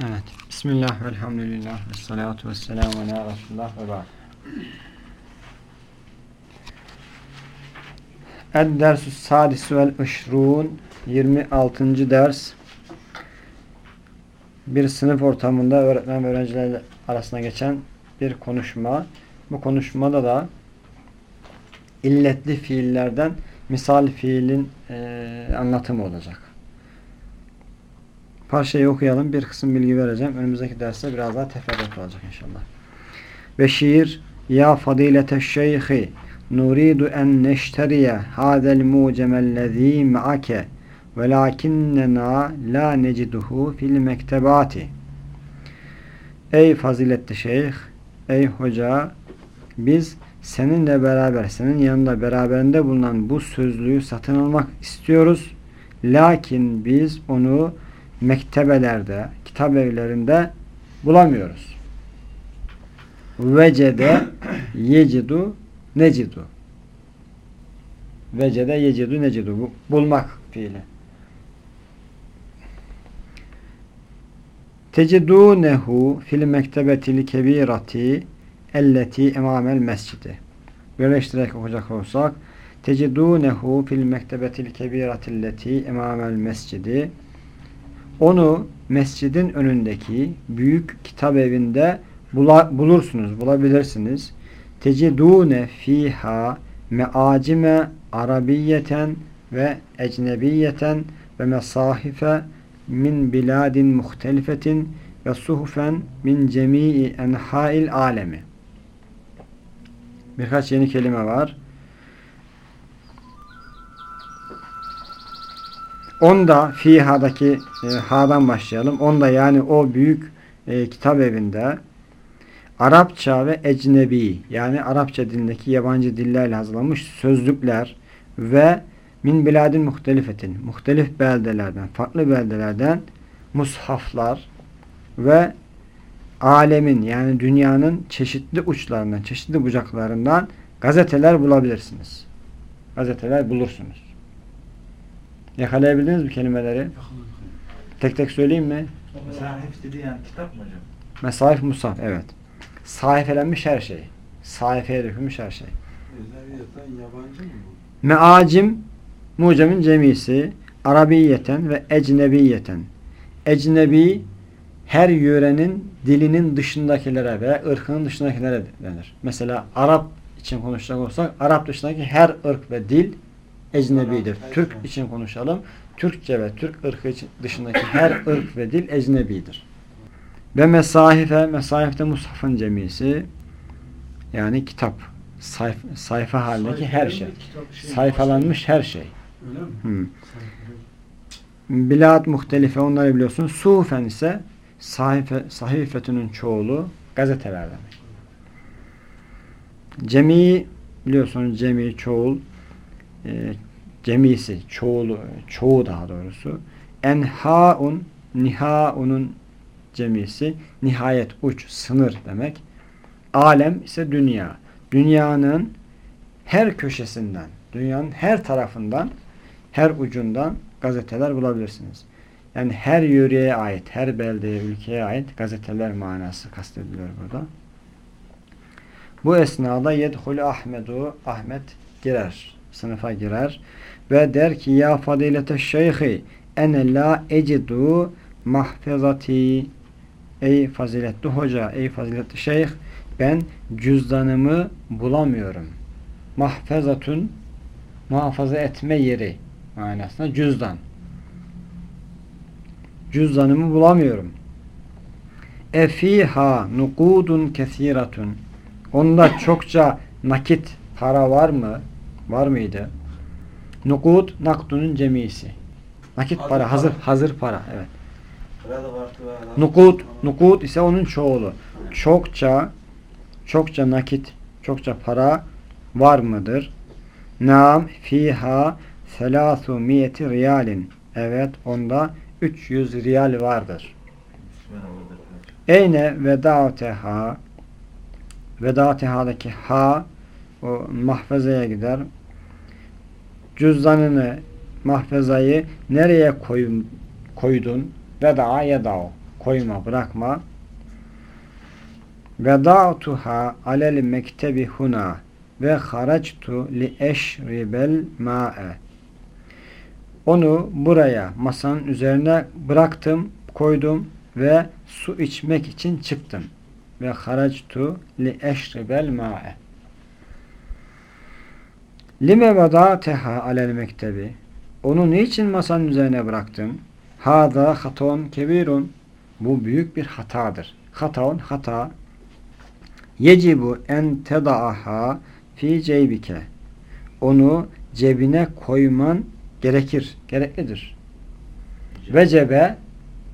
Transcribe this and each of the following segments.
Evet. Bismillah, velhamdülillah, ve salatu ve selamu ala Resulullah ve ba'd. Ed-dersü sadisü vel ışrun 26. ders bir sınıf ortamında öğretmen ve öğrenciler arasında geçen bir konuşma. Bu konuşmada da illetli fiillerden misal fiilin e, anlatımı olacak. Parçayı okuyalım. Bir kısım bilgi vereceğim. Önümüzdeki derste biraz daha teferruat olacak inşallah. Ve şiir Ya fadilete şeyhi nuridu en neşteriye hadel mucemellezî me'ake velakinnena la neciduhu fil mektebati Ey faziletli şeyh ey hoca biz seninle beraber senin yanında beraberinde bulunan bu sözlüğü satın almak istiyoruz. Lakin biz onu mektebelerde, kitap evlerinde bulamıyoruz. Vecede yecidu necidu. Vecede yecidu necidu. Bu, bulmak fiili. Tecidunehu fil mektebetil kebirati elleti emamel mescidi. Birleştirerek okuyacak olsak Tecidunehu fil mektebetil kebiratilleti emamel mescidi onu mescidin önündeki büyük kitap evinde bulursunuz, bulabilirsiniz. Tecidune fiha meacime arabiyeten ve ecnebiyeten ve mesahife min biladin muhtelifetin ve suhufen min cemii enhail alemi. Birkaç yeni kelime var. Onda fiha'daki e, ha'dan başlayalım. Onda yani o büyük e, kitap evinde Arapça ve ecnebi yani Arapça dilindeki yabancı dillerle hazırlanmış sözlükler ve min biladin muhtelifetin muhtelif beldelerden, farklı beldelerden mushaflar ve alemin yani dünyanın çeşitli uçlarından, çeşitli bucaklarından gazeteler bulabilirsiniz. Gazeteler bulursunuz. Yakalayabildiniz mi kelimeleri? Tek tek söyleyeyim mi? Mesahif dedi yani kitap mı hocam? Mesahif musaf evet. Sahifelenmiş her şey. Sayfaya dökülmüş her şey. Ezeriyeten yabancı mı bu? Meacim mucemin cemisi Arabiyeten ve ecnebiyeten. Ecnebi her yörenin dilinin dışındakilere veya ırkının dışındakilere denir. Mesela Arap için konuşacak olsak Arap dışındaki her ırk ve dil ecnebidir. Türk için konuşalım. Türkçe ve Türk ırkı için dışındaki her ırk ve dil ecnebidir. Ve mesahife, mesahifte mushafın cemisi yani kitap, sayf, sayfa halindeki her şey. Sayfalanmış her şey. Öyle mi? Hmm. Bilad muhtelife onları biliyorsun. Sufen ise sahife, sahifetinin çoğulu gazeteler demek. Cemi biliyorsunuz cemi çoğul e, cemisi çoğulu çoğu daha doğrusu enhaun nihaunun cemisi nihayet uç sınır demek. Alem ise dünya. Dünyanın her köşesinden, dünyanın her tarafından, her ucundan gazeteler bulabilirsiniz. Yani her yöreye ait, her beldeye, ülkeye ait gazeteler manası kastediliyor burada. Bu esnada yedhul Ahmedu Ahmet girer. Sınıfa girer. Ve der ki ya fadilete şeyhi ene la ecidu mahfezati Ey faziletli hoca, ey faziletli şeyh ben cüzdanımı bulamıyorum. Mahfezatun muhafaza etme yeri manasında cüzdan. Cüzdanımı bulamıyorum. Efiha nukudun kesiratun Onda çokça nakit para var mı? Var mıydı? Nukud nakdunun cemisi. Nakit Hazır para, para. hazır hazır para. Evet. Nukud, nukud ise onun çoğulu. Çokça çokça nakit, çokça para var mıdır? Nam fiha selasu miyeti riyalin. Evet, onda 300 riyal vardır. Eyne vedateha vedateha'daki ha o mahfezeye gider. Cüzdanını, mahfezayı nereye koyun, koydun? Veda yedao. koyma, bırakma. Veda'tuha alel mektebi huna ve haractu li eşribel ma'e. Onu buraya masanın üzerine bıraktım, koydum ve su içmek için çıktım. Ve haractu li eşribel ma'e. Lime vada'teha alel mektebi. Onu niçin masanın üzerine bıraktın? Hada haton kebirun. Bu büyük bir hatadır. Hataun hata. Yecibu en teda'aha fi ceybike. Onu cebine koyman gerekir, gereklidir. Vecebe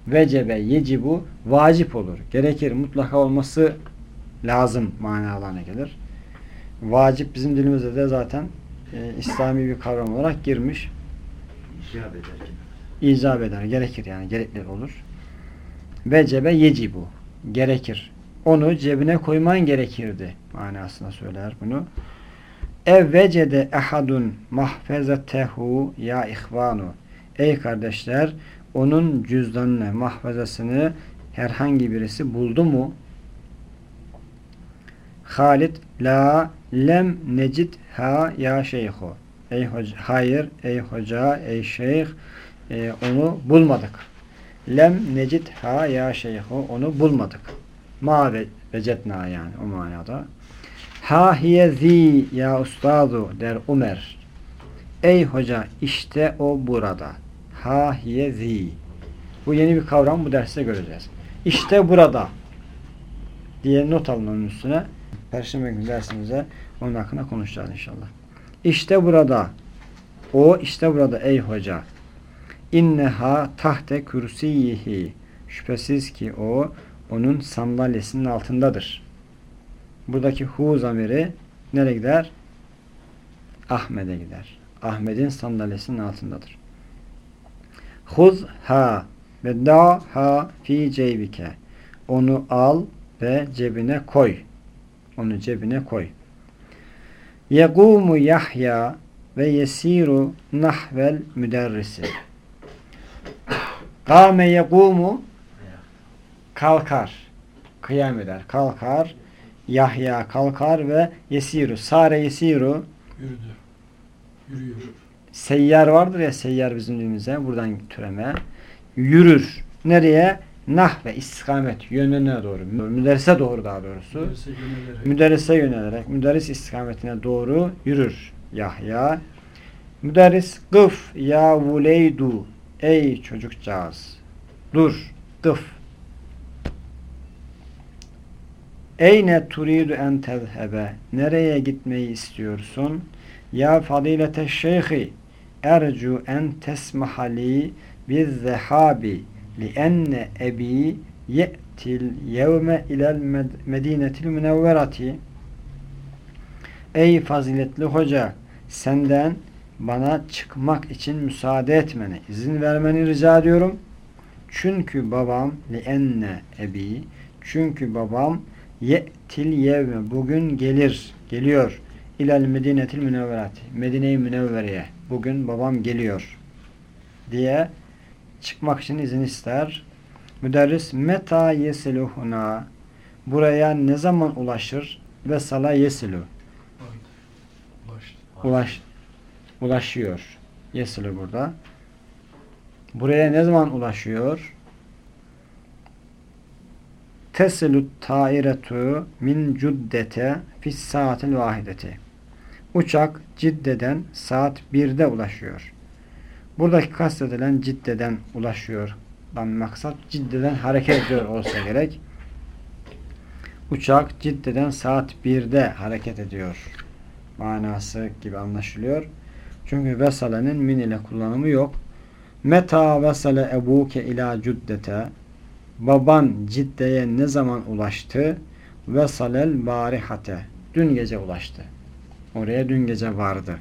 vecebe yecibu vacip olur. Gerekir, mutlaka olması lazım manalarına gelir. Vacip bizim dilimizde de zaten e, İslami bir kavram olarak girmiş. İcab ederken. icap eder, gerekir yani gerekli olur. Vecebe yecibu gerekir. Onu cebine koyman gerekirdi manasında söyler bunu. Ev vecede ehadun mahfezetehu ya ihvanu. Ey kardeşler onun cüzdanını, mahfezesini herhangi birisi buldu mu? Halid la lem necid ha ya şeyhu. Ey hoca, hayır ey hoca, ey şeyh e, onu bulmadık. Lem necid ha ya şeyhu onu bulmadık. Ma ve vecetna yani o manada. Ha hiye zi ya ustadu der Umer. Ey hoca işte o burada. Ha hiye zi. Bu yeni bir kavram bu derste göreceğiz. İşte burada diye not alın onun üstüne. Perşembe günü dersimize onun hakkında konuşacağız inşallah. İşte burada. O işte burada ey hoca. İnneha tahte kürsiyihi. Şüphesiz ki o onun sandalyesinin altındadır. Buradaki hu zamiri nereye gider? Ahmet'e gider. Ahmet'in sandalyesinin altındadır. Huz ha ve da ha fi ceybike. Onu al ve cebine koy. Onu cebine koy. Yegumu Yahya ve yesiru nahvel müderrisi. Kâme yegumu kalkar. Kıyam eder. Kalkar. Yahya kalkar ve yesiru. Sare yesiru. Yürüdü. Yürüyor. Seyyar vardır ya seyyar bizim dilimize. Buradan türeme. Yürür. Nereye? Nah ve istikamet yönüne doğru. Müderrise doğru daha doğrusu. Müderrise yönelerek. Müderrise yönelerek müderris istikametine doğru yürür Yahya. Müderris gıf ya vuleydu ey çocukcağız dur gıf Eyne turidu en tezhebe nereye gitmeyi istiyorsun? Ya fadilete şeyhi ercu en tesmahali biz zehabi ebi ye'til yevme ilel med- medinetil münevverati Ey faziletli hoca senden bana çıkmak için müsaade etmeni, izin vermeni rica ediyorum. Çünkü babam enne ebi çünkü babam ye'til yevme bugün gelir, geliyor ilel medinetil münevverati Medine-i Münevvere'ye bugün babam geliyor diye çıkmak için izin ister. Müderris meta yesiluhuna buraya ne zaman ulaşır? Ve sala yesilu ulaş ulaşıyor. Yesilu burada. Buraya ne zaman ulaşıyor? Tesilu tairetu min cuddete fis saatil vahideti. Uçak Cidde'den saat 1'de ulaşıyor. Buradaki kastedilen Cidde'den ulaşıyor. Dan maksat Cidde'den hareket ediyor olsa gerek. Uçak Cidde'den saat 1'de hareket ediyor. Manası gibi anlaşılıyor. Çünkü vesalenin min ile kullanımı yok. Meta vesale ebuke ila cuddete Baban Cidde'ye ne zaman ulaştı? Vesalel barihate Dün gece ulaştı. Oraya dün gece vardı.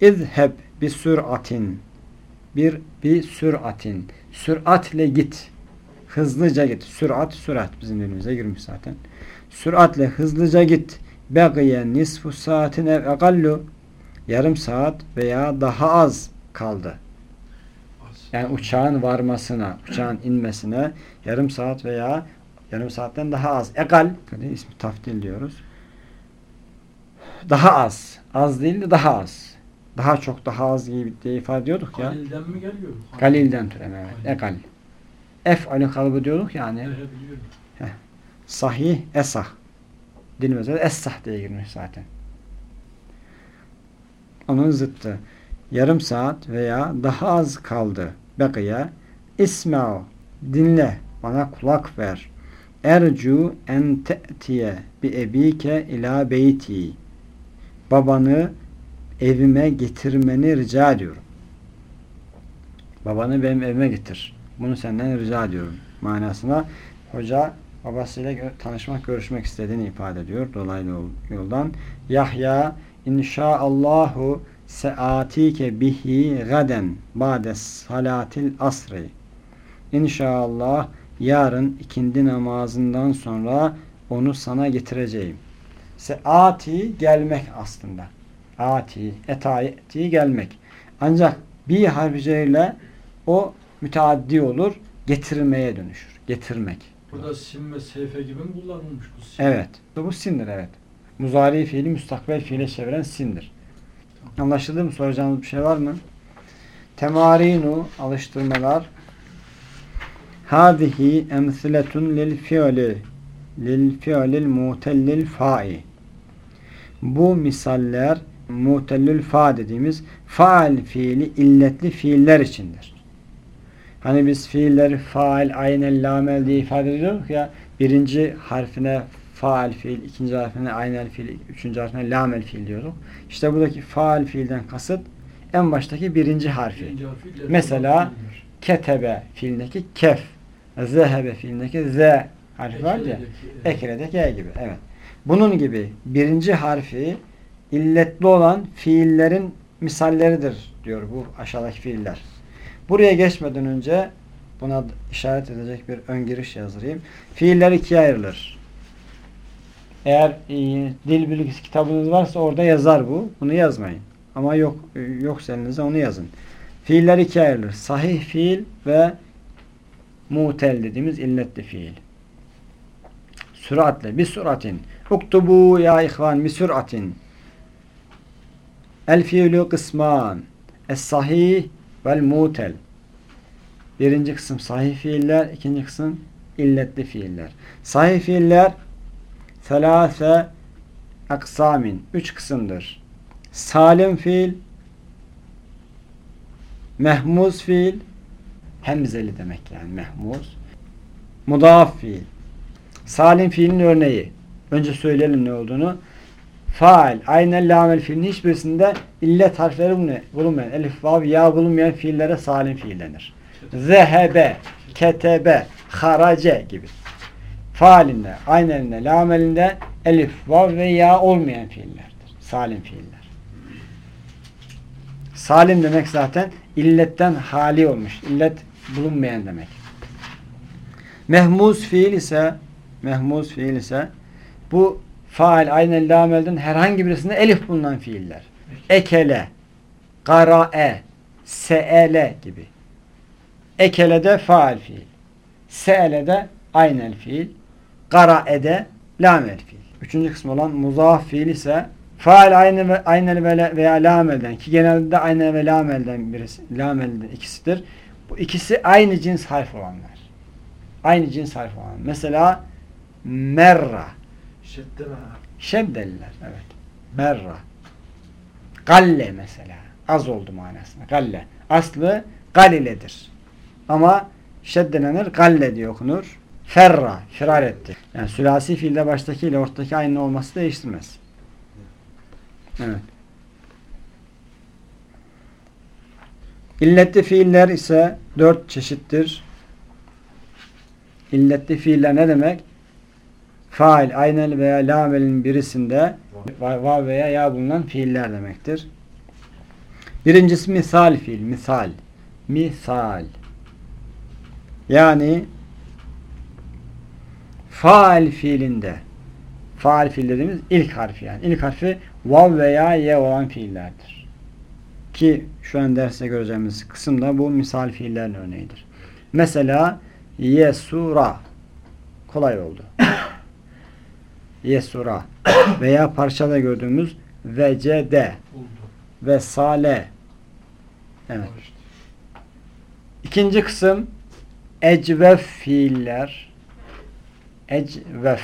İzheb bir süratin bir bir süratin süratle git. Hızlıca git. Sürat sürat bizim dilimize girmiş zaten. Süratle hızlıca git. Begiye nisfu saatin ev egallu yarım saat veya daha az kaldı. Yani uçağın varmasına, uçağın inmesine yarım saat veya yarım saatten daha az. Ekal, hani ismi taftil diyoruz. Daha az. Az değil de daha az. Daha çok daha az gibi diye ifade ediyorduk ya. Halil'den mi geliyor? Galilden türeme evet. Ekal. Ef'alin kalıbı diyorduk yani. Evet. Sahih, esah. Mesela essah diye girmiş zaten. Onun zıttı. Yarım saat veya daha az kaldı. Bekiye. İsma'u. Dinle. Bana kulak ver. Ercu en te'tiye bi ebike ila beyti. Babanı evime getirmeni rica ediyorum. Babanı benim evime getir. Bunu senden rica ediyorum. Manasına hoca babasıyla gö- tanışmak, görüşmek istediğini ifade ediyor dolaylı yol- yoldan. Yahya inşaallahu seatike bihi gaden ba'de salatil asri. İnşallah yarın ikindi namazından sonra onu sana getireceğim. Seati gelmek aslında. Ati, etayeti gelmek. Ancak bir harfiyle o müteaddi olur, getirmeye dönüşür. Getirmek. Burada sim ve seyfe gibi mi kullanılmış bu sim? Evet. Bu sindir evet. Muzari fiili müstakbel fiile çeviren sindir. Anlaşıldı mı? Soracağınız bir şey var mı? Temarinu alıştırmalar Hadihi emsiletun lil fiili lil fiilil mutellil fa'i Bu misaller mutellil fa dediğimiz faal fiili illetli fiiller içindir. Hani biz fiilleri faal, aynel, lamel diye ifade ediyorduk ya birinci harfine faal fiil, ikinci harfine aynel fiil, üçüncü harfine lamel fiil diyorduk. İşte buradaki faal fiilden kasıt en baştaki birinci harfi. Birinci harfi Mesela. Ketebe fiilindeki kef, zehebe fiilindeki z harfi var ya. Ekeledeki e gibi. Evet. Bunun gibi birinci harfi illetli olan fiillerin misalleridir diyor bu aşağıdaki fiiller. Buraya geçmeden önce buna işaret edecek bir ön giriş yazdırayım. Fiiller ikiye ayrılır. Eğer e, dil bilgisi kitabınız varsa orada yazar bu. Bunu yazmayın. Ama yok e, yoksa elinizde onu yazın. Fiiller ikiye ayrılır. Sahih fiil ve mutel dediğimiz illetli fiil. Süratle, bir süratin. Uktubu ya ihvan bir süratin. El fiilü kısman. Es sahih vel mutel. Birinci kısım sahih fiiller, ikinci kısım illetli fiiller. Sahih fiiller selase aksamin. Üç kısımdır. Salim fiil, mehmuz fiil, hemzeli demek yani mehmuz. Mudaf fiil. Salim fiilin örneği. Önce söyleyelim ne olduğunu. Faal, aynen lamel fiilin hiçbirisinde illet harfleri bulunmayan- elif, vav, ya bulunmayan fiillere salim fiil denir. Zehebe, ketebe, harace gibi. Faalinde, aynelinde, lamelinde elif, vav ve ya olmayan fiillerdir. Salim fiiller. Salim demek zaten illetten hali olmuş. İllet bulunmayan demek. Mehmuz fiil ise mehmuz fiil ise bu faal aynen lamelden herhangi birisinde elif bulunan fiiller. Ekele, qara'e, se'ele gibi. Ekele'de faal fiil. Se'ele'de aynel fiil. Qara'e'de lamel fiil. Üçüncü kısmı olan muzaf fiil ise faal aynı ve aynel ve veya lamelden ki genelde aynel ve lamelden birisi lamelden ikisidir. Bu ikisi aynı cins harf olanlar. Aynı cins harf olan. Mesela merra. Şedde ve Şeddeliler. Evet. Merra. Galle mesela. Az oldu manasında. Galle. Aslı galiledir. Ama şeddelenir. Galle diye okunur. Ferra. Firar etti. Yani sülasi fiilde baştaki ile ortadaki aynı olması değiştirmez. Evet. İlletli fiiller ise dört çeşittir. İlletli fiiller ne demek? Fail, aynel veya lamelin birisinde va va veya ya bulunan fiiller demektir. Birincisi misal fiil, misal. Misal. Yani faal fiilinde faal fiil dediğimiz ilk harfi yani. İlk harfi vav veya ye olan fiillerdir. Ki şu an derste göreceğimiz kısımda bu misal fiillerin örneğidir. Mesela yesura kolay oldu. Yesura veya parçada gördüğümüz vecede ve sale. Evet. İkinci kısım ecvef fiiller. Ecvef.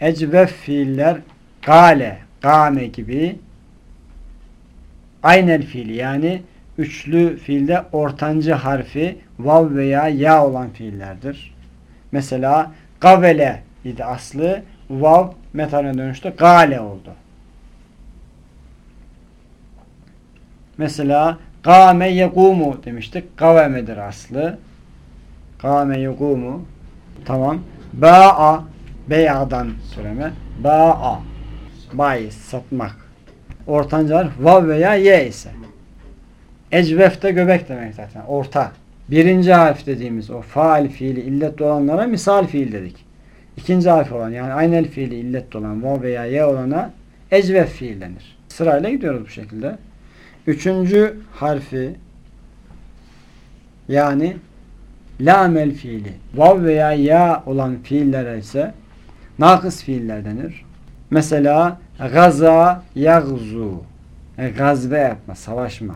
Ecvef fiiller gale, game gibi aynel fiili yani üçlü fiilde ortancı harfi vav veya ya olan fiillerdir. Mesela gavele idi aslı vav metane dönüştü gale oldu. Mesela Kâme yekumu demiştik. Kavemedir aslı. Kâme yekumu. Tamam. Ba'a beya'dan türeme. Ba'a bayi satmak. Ortanca harf vav veya ye ise. Ecvef de göbek demek zaten. Orta. Birinci harf dediğimiz o faal fiili illetli olanlara misal fiil dedik. İkinci harf olan yani aynel fiili illetli olan vav veya ye olana ecvef fiil denir. Sırayla gidiyoruz bu şekilde. Üçüncü harfi yani lamel fiili vav veya ya olan fiillere ise nakıs fiiller denir. Mesela gaza yagzu e, gazve yapma, savaşma.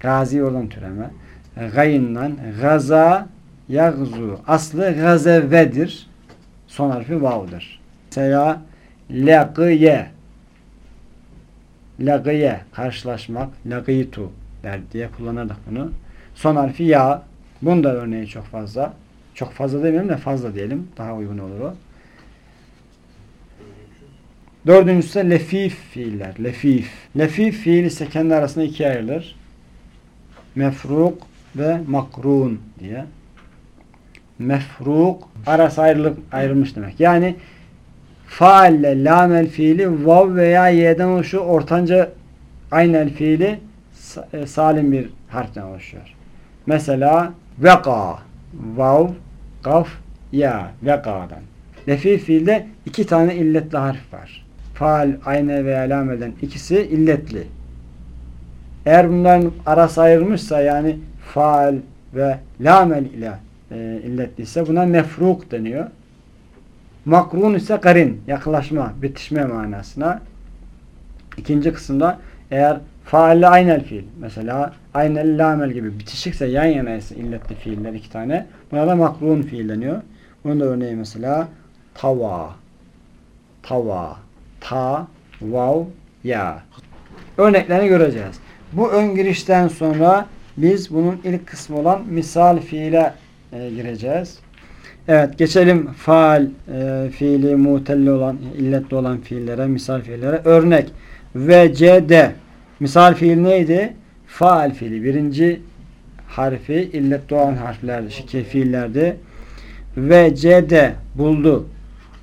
Gazi oradan türeme. E, Gayından gaza yagzu. Aslı gazevedir. Son harfi vav'dır. Mesela leqiye Lagiye karşılaşmak, lagitu der diye kullanırdık bunu. Son harfi ya. Bunun da örneği çok fazla. Çok fazla demeyelim de fazla diyelim. Daha uygun olur o. Dördüncüsü de lefif fiiller. Lefif. Lefif fiil ise kendi arasında ikiye ayrılır. Mefruk ve makrun diye. Mefruk arası ayrılıp ayrılmış demek. Yani faalle lamel fiili vav veya y'den oluşuyor. Ortanca aynel fiili e, salim bir harften oluşuyor. Mesela veka vav kaf ya veka'dan. Lefi fiilde iki tane illetli harf var. Faal, ayne veya lameden ikisi illetli. Eğer bunların arası ayrılmışsa yani faal ve lamel ile e, illetliyse buna mefruk deniyor. Makrun ise karin, yaklaşma, bitişme manasına. İkinci kısımda eğer faalle aynel fiil, mesela aynel lamel gibi bitişikse yan yana ise illetli fiiller iki tane, buna da makrun fiil deniyor. Bunun da örneği mesela tava, tava, ta, vav, ya. Örneklerini göreceğiz. Bu ön girişten sonra biz bunun ilk kısmı olan misal fiile e, gireceğiz. Evet geçelim faal e, fiili mutelli olan illetli olan fiillere misal fiillere örnek vecede misal fiil neydi? Faal fiili birinci harfi illetli olan harflerdi şike fiillerdi vecede buldu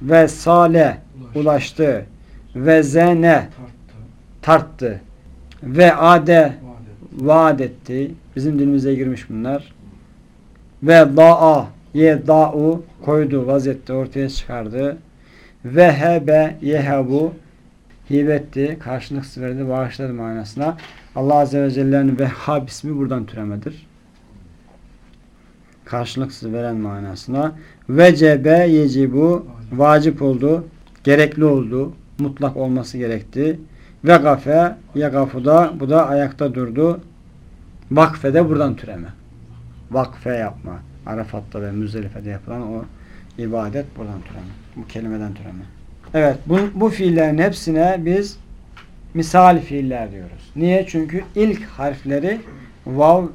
ve sale Ulaştı. ve zene Tarttı. ve ade vaat etti. Bizim dilimize girmiş bunlar. Ve da'a ye da'u koydu, vazetti, ortaya çıkardı. Ve hebe yehebu hibetti, karşılık verdi, bağışladı manasına. Allah Azze ve Celle'nin Vehhab ismi buradan türemedir. Karşılıksız veren manasına. Vecebe yecibu vacip oldu, gerekli oldu, mutlak olması gerekti. Ve gafe yagafuda bu da ayakta durdu. Vakfe de buradan türeme. Vakfe yapma. Arafat'ta ve Müzdelife'de yapılan o ibadet buradan türeme. Bu kelimeden türeme. Evet bu, bu fiillerin hepsine biz misal fiiller diyoruz. Niye? Çünkü ilk harfleri vav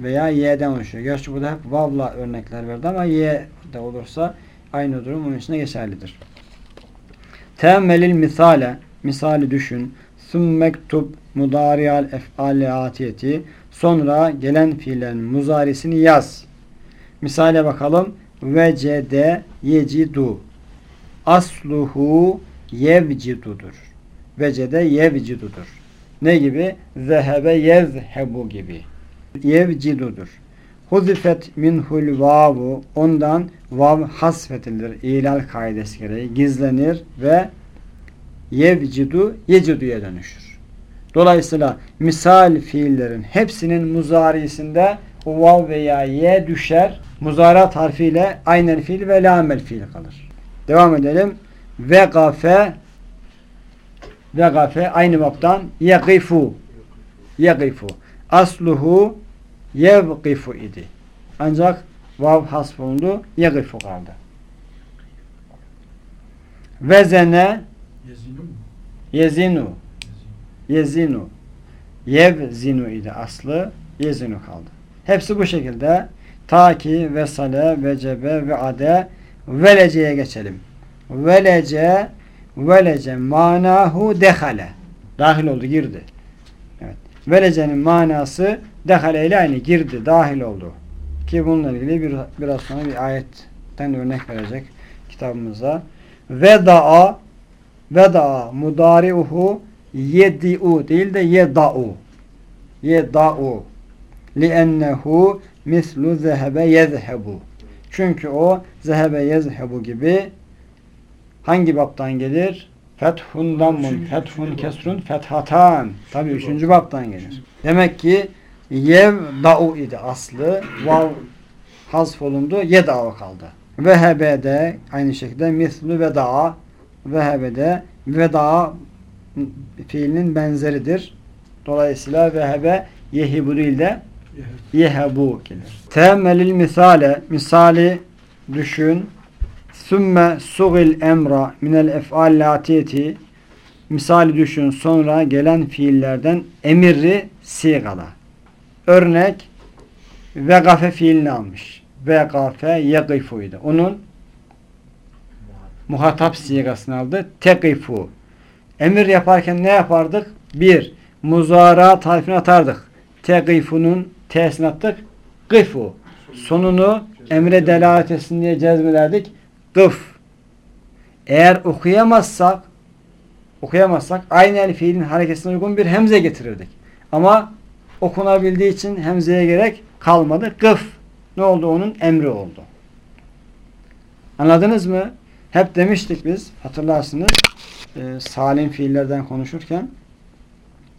veya y'den oluşuyor. Gerçi burada hep vav'la örnekler verdi ama y de olursa aynı durum onun içine geçerlidir. Teammelil misale misali düşün. Sümmektub mudariyal ef'ali atiyeti sonra gelen fiillerin muzarisini yaz. Misale bakalım. Vecede yecidu asluhu yevcidudur. Vecede yevcidudur. Ne gibi? Zehebe yezhebu gibi. Yevcidudur. Huzifet minhul vavu ondan vav hasfetilir. İlal kaidesi gereği gizlenir ve yevcidu yeciduya dönüşür. Dolayısıyla misal fiillerin hepsinin muzarisinde o vav veya ye düşer. Muzarat harfiyle aynel fiil ve lamel fiil kalır. Devam edelim. Ve gafe ve gafe aynı babdan yegifu yegifu asluhu yevgifu idi. Ancak vav hasf olundu. Yegifu kaldı. Vezene Yezinu yezinu Yezinu. yevzinu idi aslı yezinu kaldı. Hepsi bu şekilde ta ki vesale, vecebe ve ade veleceye geçelim. Velece velece manahu dehale. Dahil oldu, girdi. Evet. Velecenin manası dehale ile aynı girdi, dahil oldu. Ki bununla ilgili bir, biraz sonra bir ayetten örnek verecek kitabımıza. Veda'a Veda'a mudari'uhu yedi'u değil de yeda'u. Yeda'u. Li'ennehu mislu zehebe yezhebu. Çünkü o zehebe yezhebu gibi hangi baptan gelir? Fethundan mun. Üçüncü- Fethun kesrun fethatan. Tabi Üçüncü baptan gelir. Demek ki yev da'u idi aslı. Vav hazf olundu. Yeda'u kaldı. Vehebe aynı şekilde mislu ve da'a vehebede veda fiilinin benzeridir. Dolayısıyla vehebe yehibu değil de yehebu gelir. Temelil misale misali düşün. Sümme sugil emra minel ef'al latiyeti misali düşün sonra gelen fiillerden emirri sigala. Örnek vegafe fiilini almış. Vegafe yegifuydu. Onun muhatap sigasını aldı. Tekifu. Emir yaparken ne yapardık? Bir, muzara tarifini atardık. Tekifunun t'sini attık. Gıfu. Sonunu emre delalet etsin diye cezmederdik. Gıf. Eğer okuyamazsak okuyamazsak aynı el fiilin hareketine uygun bir hemze getirirdik. Ama okunabildiği için hemzeye gerek kalmadı. Gıf. Ne oldu? Onun emri oldu. Anladınız mı? Hep demiştik biz hatırlarsınız e, salim fiillerden konuşurken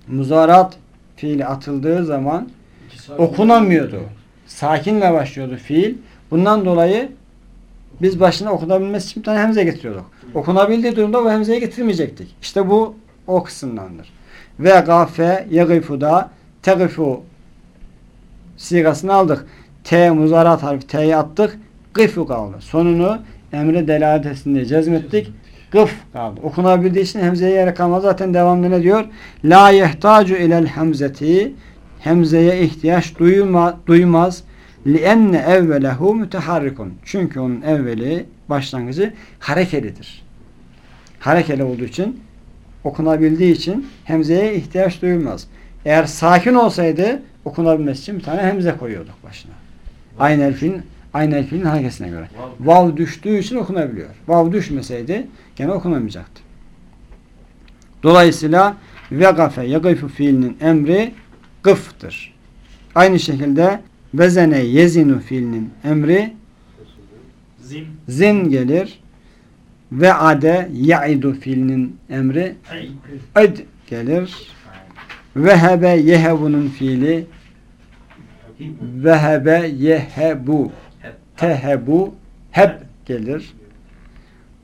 muzarat fiili atıldığı zaman okunamıyordu. Sakinle başlıyordu fiil. Bundan dolayı biz başına okunabilmesi için bir tane hemze getiriyorduk. Okunabildiği durumda bu hemzeyi getirmeyecektik. İşte bu o kısımdandır. Ve gafe yegifuda tegifu sigasını aldık. T muzarat harfi T'yi attık. Gıfu kaldı. Sonunu emre delalet etsin diye cezmettik. Gıf kaldı. Okunabildiği için hemzeye yer kalmaz. Zaten devamlı ne diyor? La yehtacu ilel hemzeti hemzeye ihtiyaç duyma, duymaz. Lienne evvelehu müteharrikun. Çünkü onun evveli başlangıcı harekelidir. Harekeli olduğu için okunabildiği için hemzeye ihtiyaç duyulmaz. Eğer sakin olsaydı okunabilmesi için bir tane hemze koyuyorduk başına. Aynı elfin aynı elfin hareketine göre. Vav düştüğü için okunabiliyor. Vav düşmeseydi gene okunamayacaktı. Dolayısıyla vegafe yagıfu fiilinin emri gıftır. Aynı şekilde vezene yezinu fiilinin emri Zim. zin gelir. Ve ade ya'idu fiilinin emri id gelir. Vehebe yehebunun fiili vehebe yehebu tehebu heb gelir.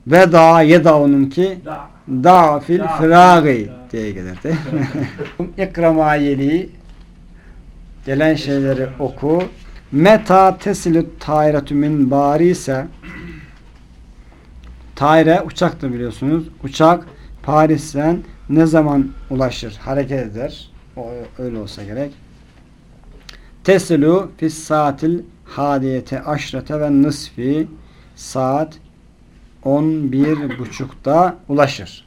Ve da yedavunun ki Da. fil firagi diye gelirdi. İkrama yeli gelen şeyleri oku. Meta tesilü tayratü min barise Tayre uçaktır biliyorsunuz. Uçak Paris'ten ne zaman ulaşır? Hareket eder. O öyle olsa gerek. Tesilu fis saatil hadiyete aşrete ve nısfi saat 11 buçukta ulaşır.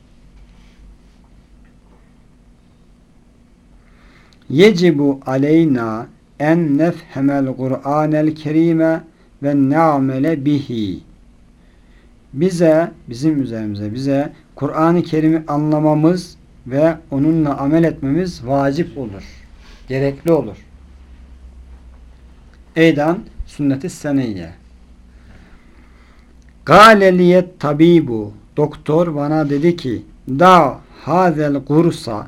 Yecibu aleyna en nefhemel Kur'anel kerime ve na'mele bihi. Bize, bizim üzerimize, bize Kur'an-ı Kerim'i anlamamız ve onunla amel etmemiz vacip olur. Gerekli olur. Eydan sünnet-i seneyye. Gâle liyet tabibu. Doktor bana dedi ki da hazel kursa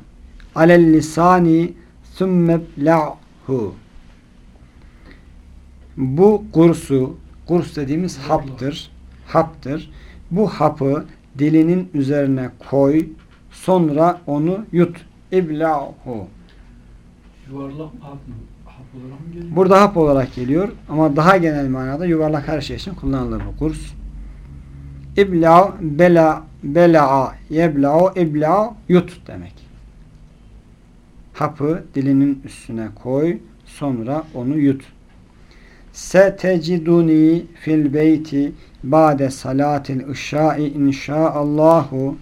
alel lisani thumme bla'hu. Bu kursu, kurs dediğimiz haptır. Haptır. Bu hapı dilinin üzerine koy, sonra onu yut. İbla'hu. Yuvarlak hap mı? Burada hap olarak geliyor ama daha genel manada yuvarlak her şey için kullanılır bu kurs. İbla, bela, bela'a, yebla'u, ibla, yut demek. Hapı dilinin üstüne koy, sonra onu yut. Seteciduni fil beyti ba'de salatil ışşai inşaallahu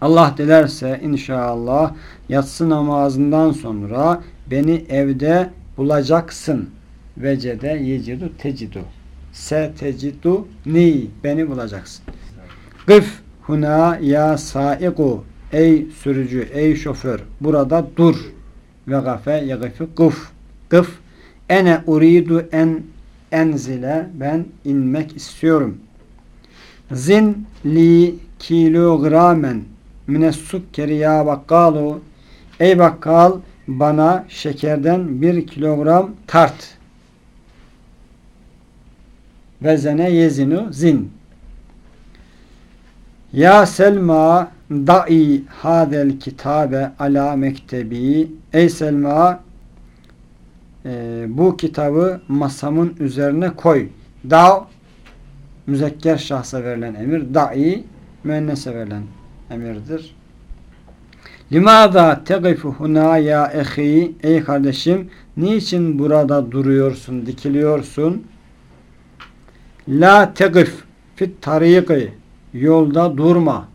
Allah dilerse inşallah yatsı namazından sonra beni evde bulacaksın. Vecede yecidu tecidu. Se tecidu ni beni bulacaksın. Gıf huna ya saiku ey sürücü ey şoför burada dur. Ve gafe yagıfı gıf. Gıf ene uridu en enzile ben inmek istiyorum. Zin li kilogramen mine sukkeri ya bakkalu ey bakkal bana şekerden bir kilogram tart. Vezene yezinu zin. Ya Selma da'i hadel kitabe ala mektebi. Ey Selma e, bu kitabı masamın üzerine koy. Da müzekker şahsa verilen emir. Da'i müennese verilen emirdir. Limada tegifu huna ya ehi ey kardeşim niçin burada duruyorsun, dikiliyorsun? La tegif fit tariki yolda durma.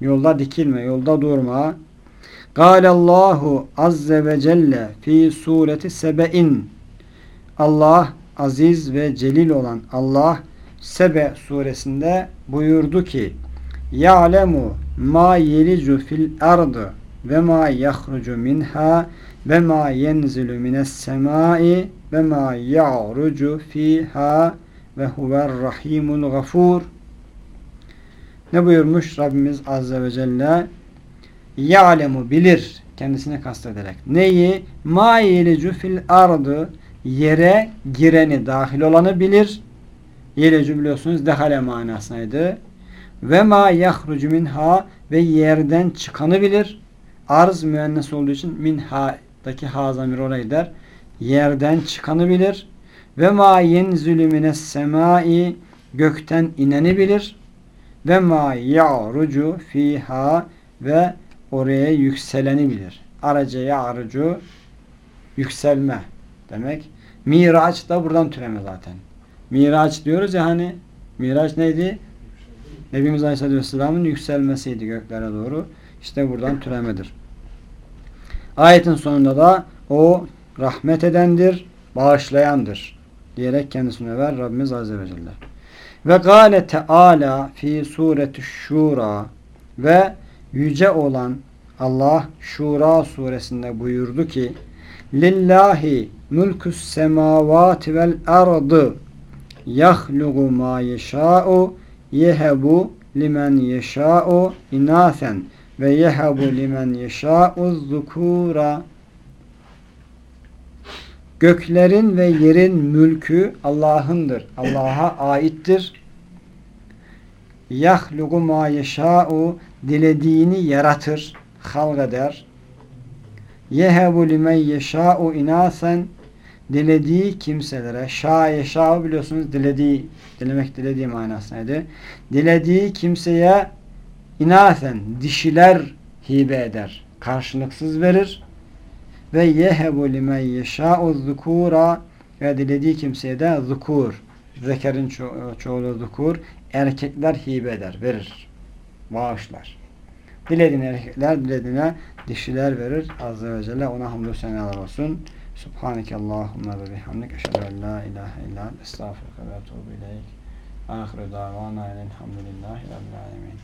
Yolda dikilme, yolda durma. Allahu azze ve celle fi sureti sebe'in Allah aziz ve celil olan Allah Sebe suresinde buyurdu ki Ya'lemu ma yelicu fil ardı ve ma yahrucu minha ve ma yenzilu mines semai ve ma ya'rucu fiha ve huver rahimul gafur. Ne buyurmuş Rabbimiz Azze ve Celle? Ya'lemu bilir kendisine kastederek. Neyi? Ma yelicu fil ardı yere gireni dahil olanı bilir. Yelicu biliyorsunuz dehale manasındaydı ve ma yahrucu minha ve yerden çıkanı bilir. Arz müennes olduğu için minha'daki ha zamir oraya gider. Yerden çıkanı bilir. Ve ma yenzülü mines semai gökten ineni bilir. Ve ma ya'rucu fiha ve oraya yükseleni bilir. Araca ya'rucu yükselme demek. Miraç da buradan türeme zaten. Miraç diyoruz ya hani Miraç neydi? Nebimiz Aleyhisselatü Vesselam'ın yükselmesiydi göklere doğru. İşte buradan türemedir. Ayetin sonunda da o rahmet edendir, bağışlayandır diyerek kendisine ver Rabbimiz Azze ve Celle. Ve gâle teâlâ fi sureti şura ve yüce olan Allah Şura suresinde buyurdu ki Lillahi mulkus semavati vel ardı yahlugu ma yeşâ'u yehebu limen yeşâ'u inâsen ve yehebu limen yeşâ'u zukura Göklerin ve yerin mülkü Allah'ındır. Allah'a aittir. Yahlugu ma yeşâ'u dilediğini yaratır, halk eder. Yehebu limen yeşâ'u inâsen dilediği kimselere şa yeşâ'u biliyorsunuz dilediği dilemek dilediği manasındaydı. Dilediği kimseye inasen dişiler hibe eder. Karşılıksız verir. Ve yehebu limen yeşâ'u zukûra ve dilediği kimseye de zukur. Zekerin ço çoğulu zukur. Erkekler hibe eder, verir. Bağışlar. Dilediğine erkekler, dilediğine dişiler verir. Azze ve Celle ona hamdü senalar olsun. Subhaneke Allahümme ve bihamdik. Eşhedü en la ilahe illa estağfurullah ve etûbü ileyk. Ahiru davana elhamdülillahi rabbil alemin.